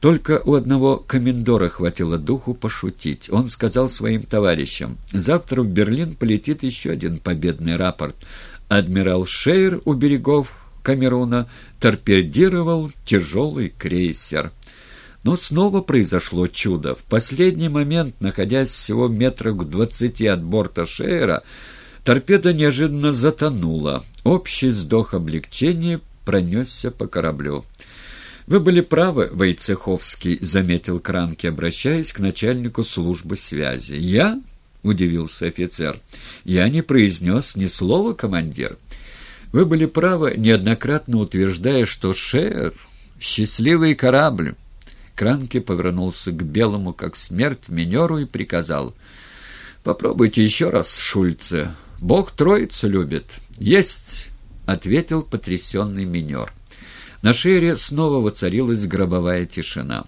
Только у одного комендора хватило духу пошутить. Он сказал своим товарищам, «Завтра в Берлин полетит еще один победный рапорт. Адмирал Шейер у берегов Камеруна торпедировал тяжелый крейсер». Но снова произошло чудо. В последний момент, находясь всего метрах в двадцати от борта Шейера, торпеда неожиданно затонула. Общий вздох облегчения пронесся по кораблю. «Вы были правы, Войцеховский», — заметил Кранки, обращаясь к начальнику службы связи. «Я?» — удивился офицер. «Я не произнес ни слова, командир. Вы были правы, неоднократно утверждая, что Шер — счастливый корабль». Кранке повернулся к белому, как смерть, минеру и приказал. «Попробуйте еще раз, Шульце. Бог троицу любит». «Есть!» — ответил потрясенный минер. На шере снова воцарилась гробовая тишина.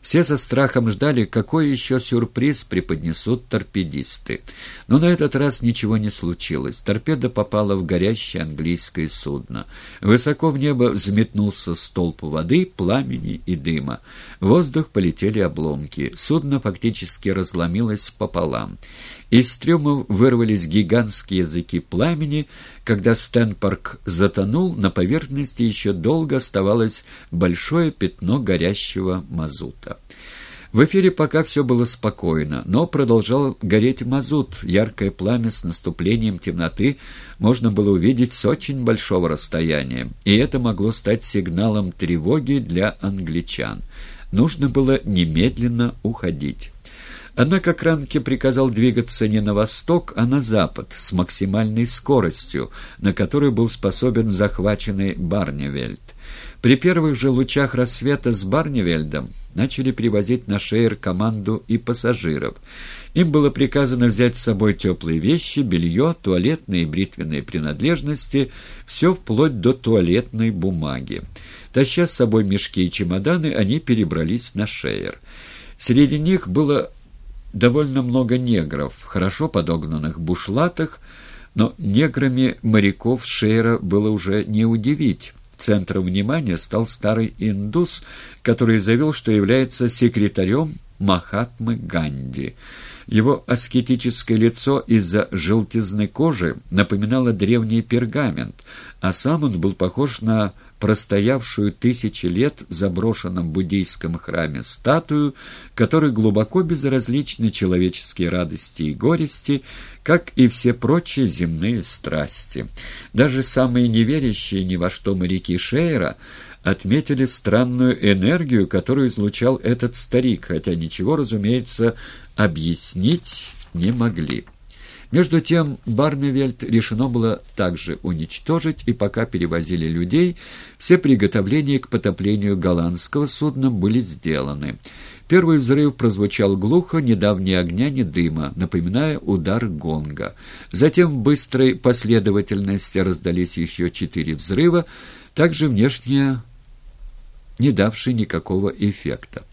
Все со страхом ждали, какой еще сюрприз преподнесут торпедисты. Но на этот раз ничего не случилось. Торпеда попала в горящее английское судно. Высоко в небо взметнулся столб воды, пламени и дыма. В воздух полетели обломки. Судно фактически разломилось пополам. Из трюмов вырвались гигантские языки пламени. Когда Стэнпарк затонул, на поверхности еще долго оставалось большое пятно горящего мазута. В эфире пока все было спокойно, но продолжал гореть мазут. Яркое пламя с наступлением темноты можно было увидеть с очень большого расстояния, и это могло стать сигналом тревоги для англичан. Нужно было немедленно уходить. Однако Кранке приказал двигаться не на восток, а на запад, с максимальной скоростью, на которой был способен захваченный Барневельд. При первых же лучах рассвета с Барневельдом начали привозить на шеер команду и пассажиров. Им было приказано взять с собой теплые вещи, белье, туалетные и бритвенные принадлежности, все вплоть до туалетной бумаги. Таща с собой мешки и чемоданы, они перебрались на шеер. Среди них было довольно много негров, хорошо подогнанных бушлатах, но неграми моряков Шейра было уже не удивить. Центром внимания стал старый индус, который заявил, что является секретарем Махатмы Ганди. Его аскетическое лицо из-за желтизны кожи напоминало древний пергамент, а сам он был похож на простоявшую тысячи лет в заброшенном буддийском храме статую, которой глубоко безразличны человеческие радости и горести, как и все прочие земные страсти. Даже самые неверящие ни во что моряки Шейра отметили странную энергию, которую излучал этот старик, хотя ничего, разумеется, объяснить не могли. Между тем Барневельд решено было также уничтожить, и пока перевозили людей, все приготовления к потоплению голландского судна были сделаны. Первый взрыв прозвучал глухо, ни давнего огня, ни дыма, напоминая удар гонга. Затем в быстрой последовательности раздались еще четыре взрыва, также внешне не давшие никакого эффекта.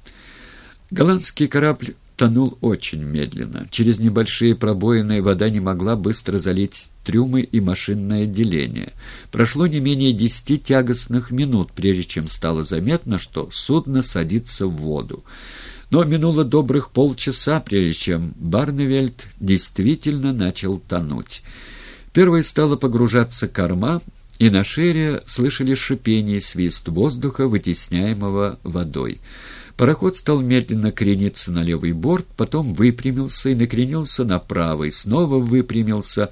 Голландский корабль тонул очень медленно. Через небольшие пробоины вода не могла быстро залить трюмы и машинное отделение. Прошло не менее десяти тягостных минут, прежде чем стало заметно, что судно садится в воду. Но минуло добрых полчаса, прежде чем Барневельд действительно начал тонуть. Первой стала погружаться корма, и на шере слышали шипение и свист воздуха, вытесняемого водой. Пароход стал медленно крениться на левый борт, потом выпрямился и накренился на правый, снова выпрямился,